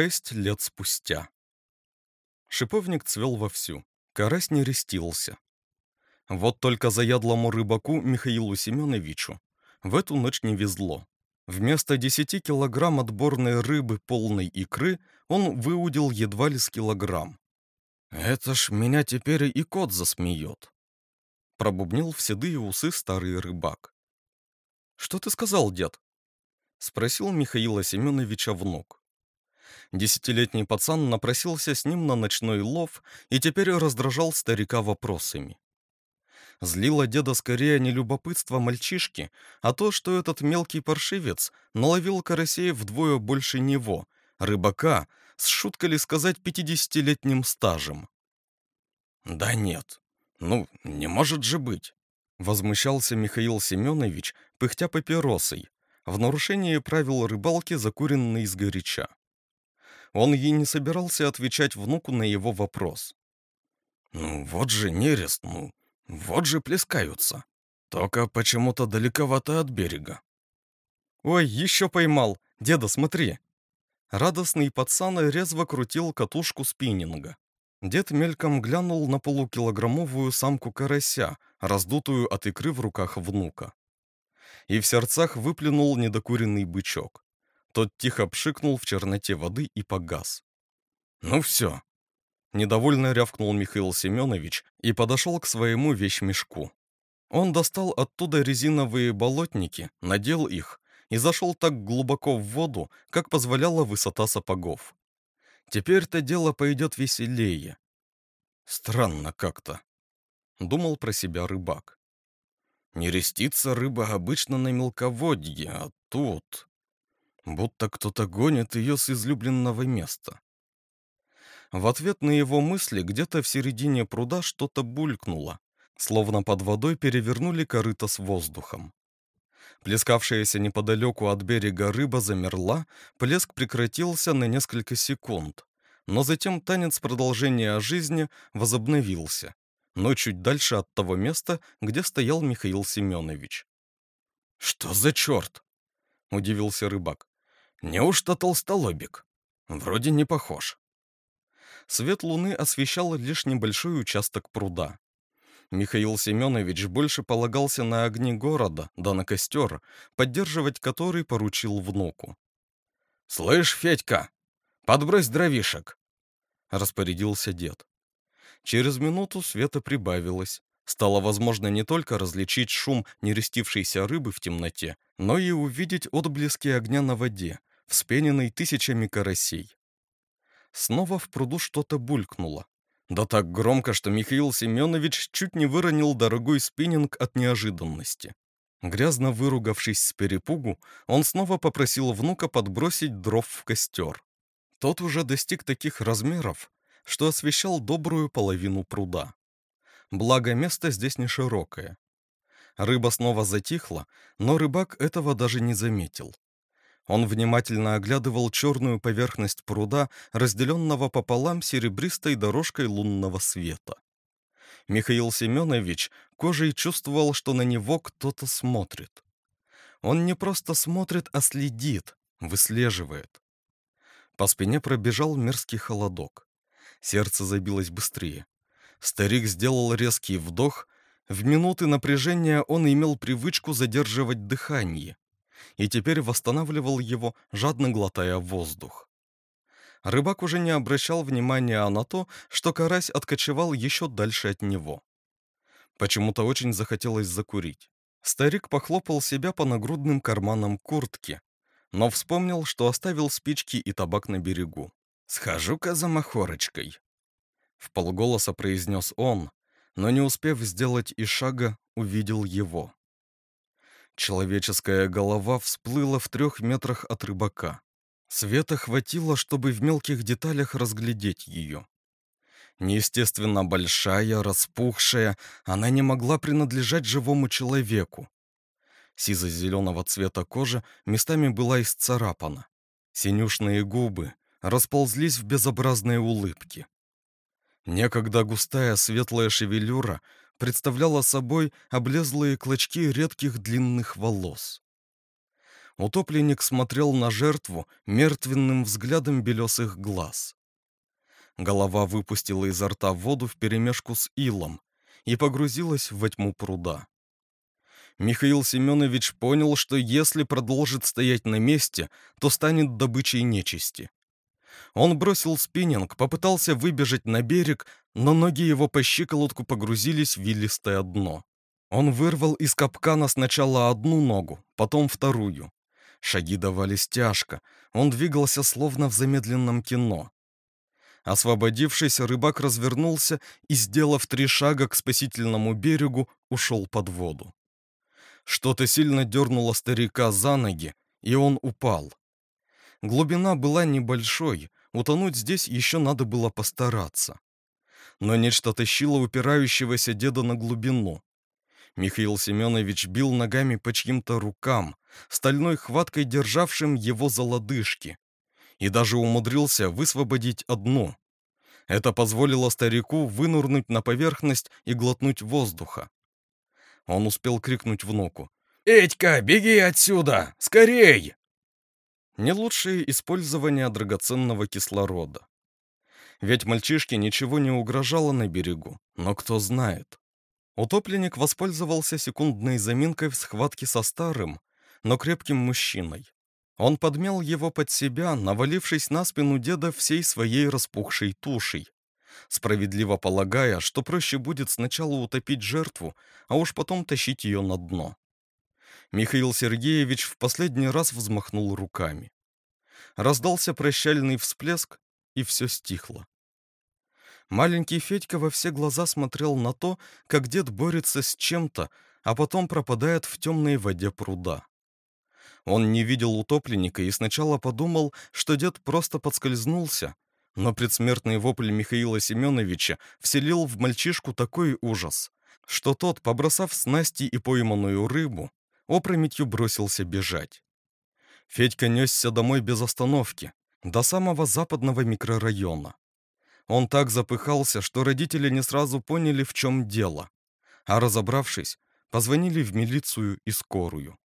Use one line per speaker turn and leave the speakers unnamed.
Шесть лет спустя. Шиповник цвел вовсю, карась не рестился. Вот только заядлому рыбаку Михаилу Семеновичу в эту ночь не везло. Вместо 10 килограмм отборной рыбы полной икры он выудил едва ли с килограмм. «Это ж меня теперь и кот засмеет», — пробубнил в седые усы старый рыбак. «Что ты сказал, дед?» — спросил Михаила Семеновича внук. Десятилетний пацан напросился с ним на ночной лов и теперь раздражал старика вопросами. Злило деда скорее не любопытство мальчишки, а то, что этот мелкий паршивец наловил карасей вдвое больше него, рыбака, с шуткой ли сказать пятидесятилетним стажем. «Да нет, ну, не может же быть!» Возмущался Михаил Семенович, пыхтя папиросой, в нарушении правил рыбалки, закуренной изгоряча. Он ей не собирался отвечать внуку на его вопрос. «Ну вот же нерест, ну, вот же плескаются. Только почему-то далековато от берега. «Ой, еще поймал! Деда, смотри!» Радостный пацан резво крутил катушку спиннинга. Дед мельком глянул на полукилограммовую самку карася, раздутую от икры в руках внука. И в сердцах выплюнул недокуренный бычок. Тот тихо пшикнул в черноте воды и погас. «Ну все, Недовольно рявкнул Михаил Семенович и подошел к своему вещмешку. Он достал оттуда резиновые болотники, надел их и зашел так глубоко в воду, как позволяла высота сапогов. Теперь-то дело пойдет веселее. Странно как-то, думал про себя рыбак. Не рестится рыба обычно на мелководье, а тут... Будто кто-то гонит ее с излюбленного места. В ответ на его мысли где-то в середине пруда что-то булькнуло, словно под водой перевернули корыто с воздухом. Плескавшаяся неподалеку от берега рыба замерла, плеск прекратился на несколько секунд, но затем танец продолжения жизни возобновился, но чуть дальше от того места, где стоял Михаил Семенович. «Что за черт?» — удивился рыбак. «Неужто толстолобик? Вроде не похож» свет луны освещал лишь небольшой участок пруда. Михаил Семенович больше полагался на огни города, да на костер, поддерживать который поручил внуку. «Слышь, Федька, подбрось дровишек!» — распорядился дед. Через минуту света прибавилось. Стало возможно не только различить шум нерестившейся рыбы в темноте, но и увидеть отблески огня на воде, вспененной тысячами карасей. Снова в пруду что-то булькнуло. Да так громко, что Михаил Семенович чуть не выронил дорогой спиннинг от неожиданности. Грязно выругавшись с перепугу, он снова попросил внука подбросить дров в костер. Тот уже достиг таких размеров, что освещал добрую половину пруда. Благо, место здесь не широкое. Рыба снова затихла, но рыбак этого даже не заметил. Он внимательно оглядывал черную поверхность пруда, разделенного пополам серебристой дорожкой лунного света. Михаил Семенович кожей чувствовал, что на него кто-то смотрит. Он не просто смотрит, а следит, выслеживает. По спине пробежал мерзкий холодок. Сердце забилось быстрее. Старик сделал резкий вдох. В минуты напряжения он имел привычку задерживать дыхание и теперь восстанавливал его, жадно глотая воздух. Рыбак уже не обращал внимания на то, что карась откочевал еще дальше от него. Почему-то очень захотелось закурить. Старик похлопал себя по нагрудным карманам куртки, но вспомнил, что оставил спички и табак на берегу. «Схожу-ка за махорочкой», — в полголоса произнес он, но не успев сделать и шага, увидел его. Человеческая голова всплыла в трех метрах от рыбака. Света хватило, чтобы в мелких деталях разглядеть ее. Неестественно большая, распухшая, она не могла принадлежать живому человеку. Сизо-зеленого цвета кожа местами была исцарапана. Синюшные губы расползлись в безобразные улыбки. Некогда густая светлая шевелюра представляла собой облезлые клочки редких длинных волос. Утопленник смотрел на жертву мертвенным взглядом белесых глаз. Голова выпустила изо рта воду вперемешку с илом и погрузилась во тьму пруда. Михаил Семенович понял, что если продолжит стоять на месте, то станет добычей нечисти. Он бросил спиннинг, попытался выбежать на берег, но ноги его по щиколотку погрузились в вилистое дно. Он вырвал из капкана сначала одну ногу, потом вторую. Шаги давались тяжко, он двигался словно в замедленном кино. Освободившись, рыбак развернулся и, сделав три шага к спасительному берегу, ушел под воду. Что-то сильно дернуло старика за ноги, и он упал. Глубина была небольшой, утонуть здесь еще надо было постараться. Но нечто тащило упирающегося деда на глубину. Михаил Семенович бил ногами по чьим-то рукам, стальной хваткой державшим его за лодыжки, и даже умудрился высвободить одну. Это позволило старику вынурнуть на поверхность и глотнуть воздуха. Он успел крикнуть внуку. «Этька, беги отсюда! Скорей!» Не лучшее использование драгоценного кислорода. Ведь мальчишке ничего не угрожало на берегу, но кто знает. Утопленник воспользовался секундной заминкой в схватке со старым, но крепким мужчиной. Он подмял его под себя, навалившись на спину деда всей своей распухшей тушей, справедливо полагая, что проще будет сначала утопить жертву, а уж потом тащить ее на дно. Михаил Сергеевич в последний раз взмахнул руками. Раздался прощальный всплеск, и все стихло. Маленький Федька во все глаза смотрел на то, как дед борется с чем-то, а потом пропадает в темной воде пруда. Он не видел утопленника и сначала подумал, что дед просто подскользнулся, но предсмертный вопль Михаила Семеновича вселил в мальчишку такой ужас, что тот, побросав снасти и пойманную рыбу, опрометью бросился бежать. Федька несся домой без остановки, до самого западного микрорайона. Он так запыхался, что родители не сразу поняли, в чем дело. А разобравшись, позвонили в милицию и скорую.